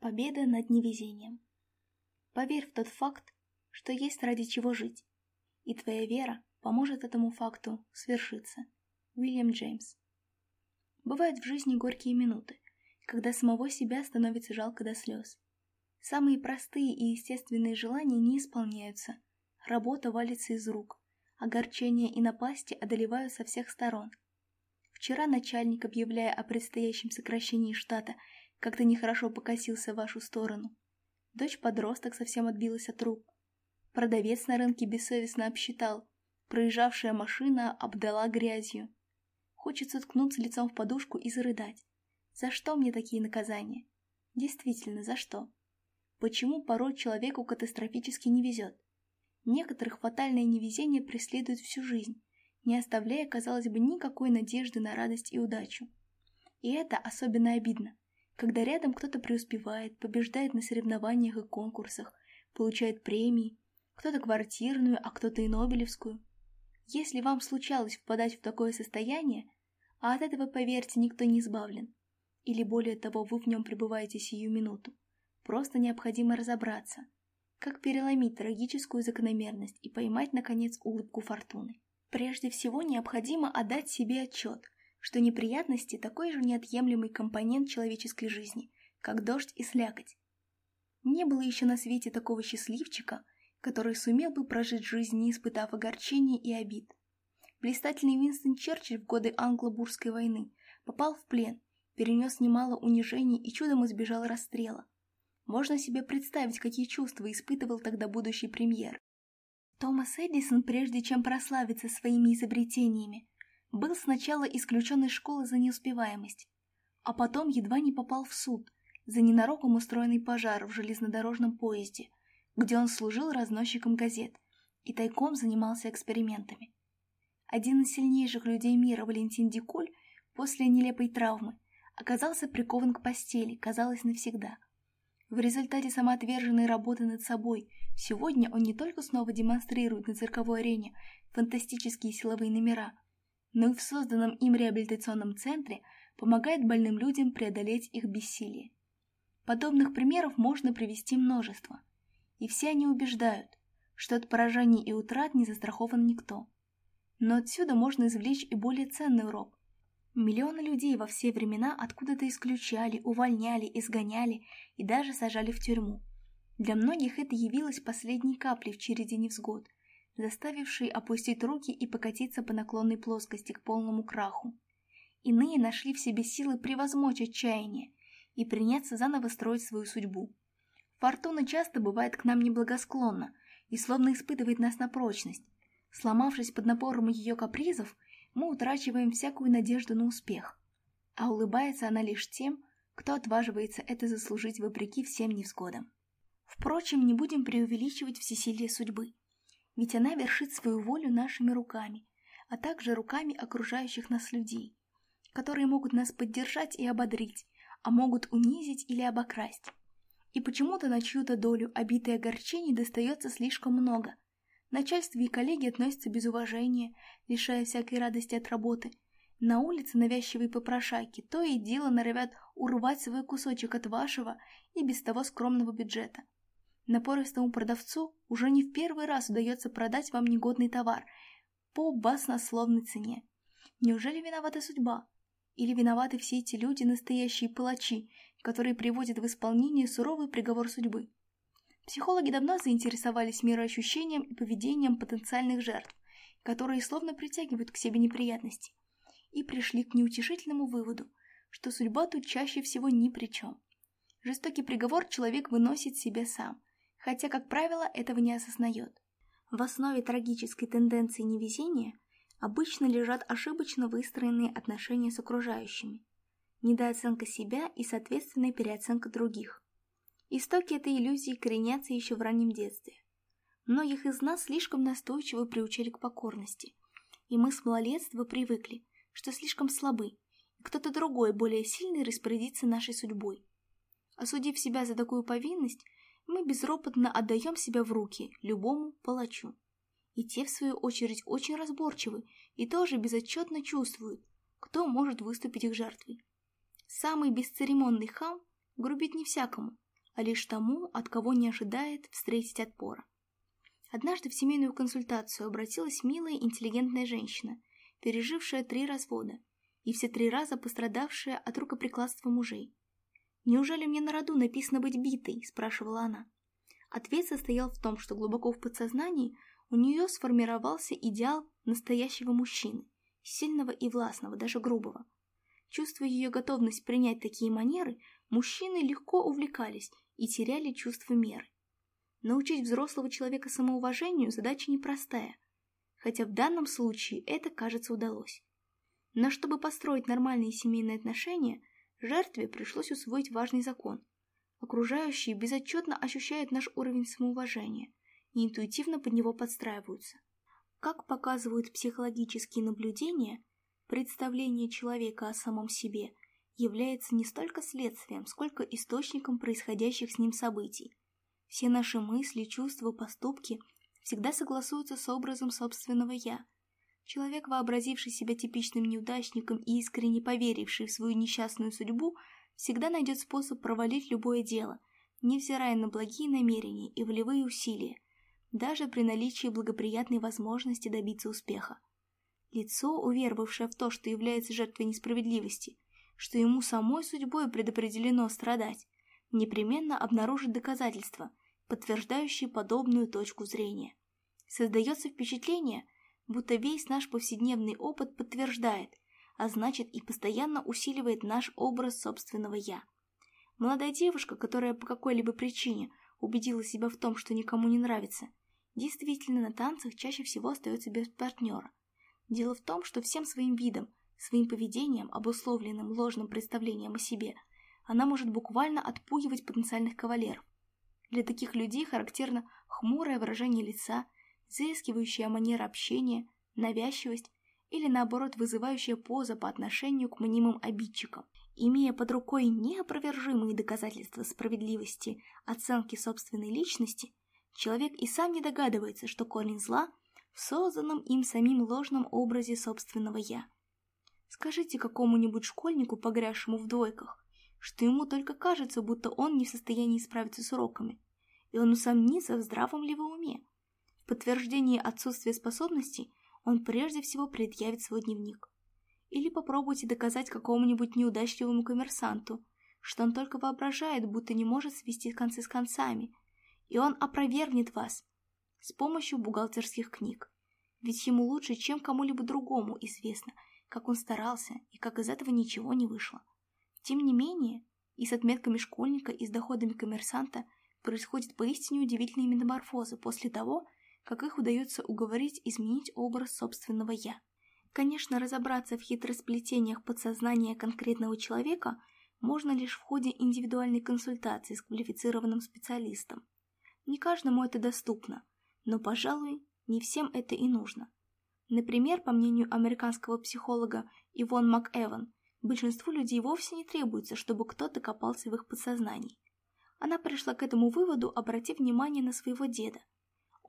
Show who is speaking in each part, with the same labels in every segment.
Speaker 1: Победа над невезением. Поверь в тот факт, что есть ради чего жить, и твоя вера поможет этому факту свершиться. Уильям Джеймс. Бывают в жизни горькие минуты, когда самого себя становится жалко до слез. Самые простые и естественные желания не исполняются, работа валится из рук, огорчения и напасти одолевают со всех сторон. Вчера начальник, объявляя о предстоящем сокращении штата, как-то нехорошо покосился в вашу сторону. Дочь-подросток совсем отбилась от рук. Продавец на рынке бессовестно обсчитал. Проезжавшая машина обдала грязью. Хочется ткнуться лицом в подушку и зарыдать. За что мне такие наказания? Действительно, за что? Почему порой человеку катастрофически не везет? Некоторых фатальное невезение преследует всю жизнь, не оставляя, казалось бы, никакой надежды на радость и удачу. И это особенно обидно когда рядом кто-то преуспевает, побеждает на соревнованиях и конкурсах, получает премии, кто-то квартирную, а кто-то и Нобелевскую. Если вам случалось впадать в такое состояние, а от этого, поверьте, никто не избавлен, или более того, вы в нем пребываете сию минуту, просто необходимо разобраться, как переломить трагическую закономерность и поймать, наконец, улыбку фортуны. Прежде всего необходимо отдать себе отчет – что неприятности – такой же неотъемлемый компонент человеческой жизни, как дождь и слякоть. Не было еще на свете такого счастливчика, который сумел бы прожить жизнь, не испытав огорчений и обид. Блистательный Уинстон Черчилль в годы Англо-Бурской войны попал в плен, перенес немало унижений и чудом избежал расстрела. Можно себе представить, какие чувства испытывал тогда будущий премьер. Томас Эдисон, прежде чем прославиться своими изобретениями, был сначала исключен из школы за неуспеваемость, а потом едва не попал в суд за ненароком устроенный пожар в железнодорожном поезде, где он служил разносчиком газет и тайком занимался экспериментами. Один из сильнейших людей мира Валентин Дикуль после нелепой травмы оказался прикован к постели, казалось, навсегда. В результате самоотверженной работы над собой сегодня он не только снова демонстрирует на цирковой арене фантастические силовые номера – но и в созданном им реабилитационном центре помогает больным людям преодолеть их бессилие. Подобных примеров можно привести множество, и все они убеждают, что от поражений и утрат не застрахован никто. Но отсюда можно извлечь и более ценный урок. Миллионы людей во все времена откуда-то исключали, увольняли, изгоняли и даже сажали в тюрьму. Для многих это явилось последней каплей в череде невзгод – заставивший опустить руки и покатиться по наклонной плоскости к полному краху. Иные нашли в себе силы превозмочь отчаяние и приняться заново строить свою судьбу. Фортуна часто бывает к нам неблагосклонна и словно испытывает нас на прочность. Сломавшись под напором ее капризов, мы утрачиваем всякую надежду на успех. А улыбается она лишь тем, кто отваживается это заслужить вопреки всем невзгодам. Впрочем, не будем преувеличивать всесилие судьбы – ведь она вершит свою волю нашими руками, а также руками окружающих нас людей, которые могут нас поддержать и ободрить, а могут унизить или обокрасть. И почему-то на чью-то долю обитой огорчений достается слишком много. Начальство и коллеги относятся без уважения, лишая всякой радости от работы. На улице навязчивые попрошайки то и дело норовят урвать свой кусочек от вашего и без того скромного бюджета – Напористому продавцу уже не в первый раз удается продать вам негодный товар по баснословной цене. Неужели виновата судьба? Или виноваты все эти люди, настоящие палачи, которые приводят в исполнение суровый приговор судьбы? Психологи давно заинтересовались мироощущением и поведением потенциальных жертв, которые словно притягивают к себе неприятности, и пришли к неутешительному выводу, что судьба тут чаще всего ни при чем. Жестокий приговор человек выносит себе сам – хотя, как правило, этого не осознает. В основе трагической тенденции невезения обычно лежат ошибочно выстроенные отношения с окружающими, недооценка себя и, соответственно, переоценка других. Истоки этой иллюзии коренятся еще в раннем детстве. Многих из нас слишком настойчиво приучили к покорности, и мы с малолетства привыкли, что слишком слабы, и кто-то другой, более сильный, распорядится нашей судьбой. Осудив себя за такую повинность, мы безропотно отдаем себя в руки любому палачу. И те, в свою очередь, очень разборчивы и тоже безотчетно чувствуют, кто может выступить их жертвой. Самый бесцеремонный хам грубит не всякому, а лишь тому, от кого не ожидает встретить отпора. Однажды в семейную консультацию обратилась милая интеллигентная женщина, пережившая три развода, и все три раза пострадавшая от рукоприкладства мужей. «Неужели мне на роду написано быть битой?» – спрашивала она. Ответ состоял в том, что глубоко в подсознании у нее сформировался идеал настоящего мужчины, сильного и властного, даже грубого. Чувствуя ее готовность принять такие манеры, мужчины легко увлекались и теряли чувство меры. Научить взрослого человека самоуважению – задача непростая, хотя в данном случае это, кажется, удалось. Но чтобы построить нормальные семейные отношения – жертве пришлось усвоить важный закон. Окружающие безотчетно ощущают наш уровень самоуважения и интуитивно под него подстраиваются. Как показывают психологические наблюдения, представление человека о самом себе является не столько следствием, сколько источником происходящих с ним событий. Все наши мысли, чувства, поступки всегда согласуются с образом собственного «я», Человек, вообразивший себя типичным неудачником и искренне поверивший в свою несчастную судьбу, всегда найдет способ провалить любое дело, невзирая на благие намерения и волевые усилия, даже при наличии благоприятной возможности добиться успеха. Лицо, уверовавшее в то, что является жертвой несправедливости, что ему самой судьбой предопределено страдать, непременно обнаружит доказательства, подтверждающие подобную точку зрения. Создается впечатление – будто весь наш повседневный опыт подтверждает, а значит и постоянно усиливает наш образ собственного «я». Молодая девушка, которая по какой-либо причине убедила себя в том, что никому не нравится, действительно на танцах чаще всего остается без партнера. Дело в том, что всем своим видом, своим поведением, обусловленным ложным представлением о себе, она может буквально отпугивать потенциальных кавалеров. Для таких людей характерно хмурое выражение лица – заискивающая манера общения, навязчивость или, наоборот, вызывающая поза по отношению к мнимым обидчикам. Имея под рукой неопровержимые доказательства справедливости оценки собственной личности, человек и сам не догадывается, что корень зла в созданном им самим ложном образе собственного «я». Скажите какому-нибудь школьнику, погрязшему в двойках, что ему только кажется, будто он не в состоянии справиться с уроками, и он усомнится в здравом ли его уме подтверждении отсутствия способностей он прежде всего предъявит свой дневник. Или попробуйте доказать какому-нибудь неудачливому коммерсанту, что он только воображает, будто не может свести концы с концами, и он опровергнет вас с помощью бухгалтерских книг. Ведь ему лучше, чем кому-либо другому известно, как он старался и как из этого ничего не вышло. Тем не менее, и с отметками школьника, и с доходами коммерсанта происходит поистине удивительные метаморфозы после того, как их удается уговорить изменить образ собственного «я». Конечно, разобраться в хитросплетениях подсознания конкретного человека можно лишь в ходе индивидуальной консультации с квалифицированным специалистом. Не каждому это доступно, но, пожалуй, не всем это и нужно. Например, по мнению американского психолога Ивон МакЭван, большинству людей вовсе не требуется, чтобы кто-то копался в их подсознании. Она пришла к этому выводу, обратив внимание на своего деда –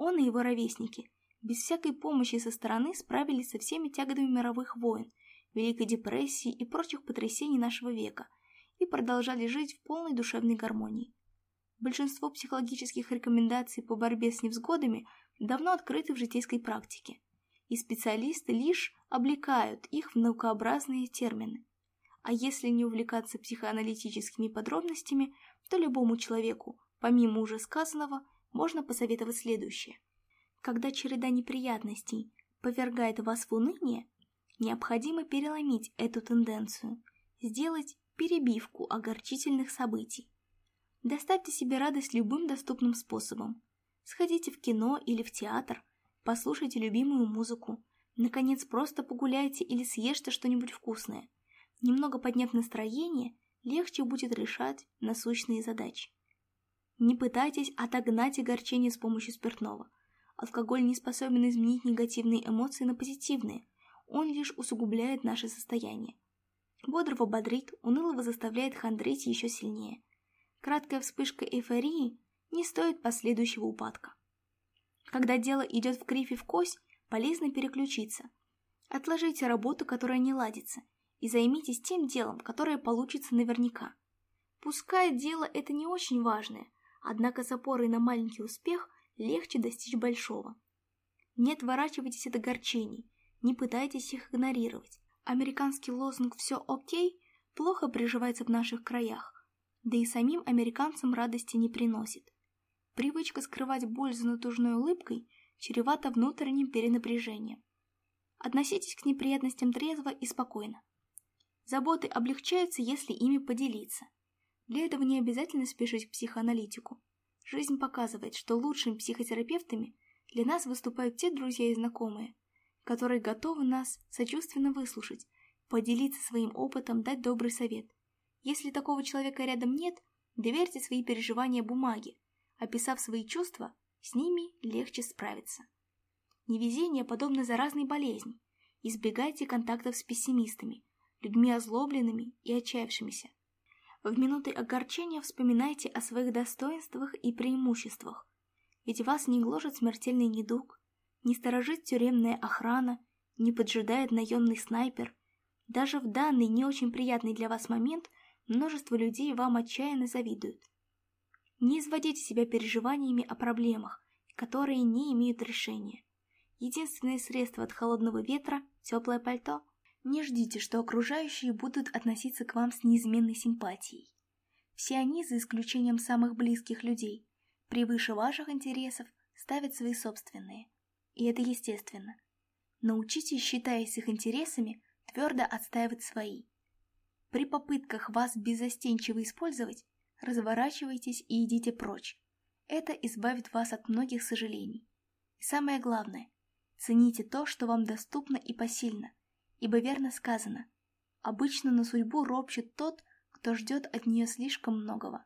Speaker 1: он и его ровесники без всякой помощи со стороны справились со всеми тяготами мировых войн, Великой депрессии и прочих потрясений нашего века и продолжали жить в полной душевной гармонии. Большинство психологических рекомендаций по борьбе с невзгодами давно открыты в житейской практике, и специалисты лишь облекают их в наукообразные термины. А если не увлекаться психоаналитическими подробностями, то любому человеку, помимо уже сказанного, можно посоветовать следующее. Когда череда неприятностей повергает вас в уныние, необходимо переломить эту тенденцию, сделать перебивку огорчительных событий. Доставьте себе радость любым доступным способом. Сходите в кино или в театр, послушайте любимую музыку, наконец просто погуляйте или съешьте что-нибудь вкусное. Немного подняв настроение, легче будет решать насущные задачи. Не пытайтесь отогнать огорчение с помощью спиртного. Алкоголь не способен изменить негативные эмоции на позитивные. Он лишь усугубляет наше состояние. Бодрого бодрит, унылого заставляет хандрить еще сильнее. Краткая вспышка эйфории не стоит последующего упадка. Когда дело идет в крифе в кость, полезно переключиться. Отложите работу, которая не ладится, и займитесь тем делом, которое получится наверняка. Пускай дело это не очень важное – Однако с опорой на маленький успех легче достичь большого. Не отворачивайтесь от огорчений, не пытайтесь их игнорировать. Американский лозунг «все окей» плохо приживается в наших краях, да и самим американцам радости не приносит. Привычка скрывать боль за натужной улыбкой чревата внутренним перенапряжением. Относитесь к неприятностям трезво и спокойно. Заботы облегчаются, если ими поделиться – для этого не обязательно спешить к психоаналитику. Жизнь показывает, что лучшими психотерапевтами для нас выступают те друзья и знакомые, которые готовы нас сочувственно выслушать, поделиться своим опытом, дать добрый совет. Если такого человека рядом нет, доверьте свои переживания бумаге. Описав свои чувства, с ними легче справиться. Невезение подобно заразной болезни. Избегайте контактов с пессимистами, людьми озлобленными и отчаявшимися. В минуты огорчения вспоминайте о своих достоинствах и преимуществах. Ведь вас не гложет смертельный недуг, не сторожит тюремная охрана, не поджидает наемный снайпер. Даже в данный не очень приятный для вас момент множество людей вам отчаянно завидуют. Не изводите себя переживаниями о проблемах, которые не имеют решения. Единственное средство от холодного ветра – теплое пальто – не ждите, что окружающие будут относиться к вам с неизменной симпатией. Все они, за исключением самых близких людей, превыше ваших интересов ставят свои собственные. И это естественно. Научитесь, считаясь их интересами, твердо отстаивать свои. При попытках вас беззастенчиво использовать, разворачивайтесь и идите прочь. Это избавит вас от многих сожалений. Самое главное, цените то, что вам доступно и посильно – Ибо верно сказано, обычно на судьбу ропчет тот, кто ждет от нее слишком многого.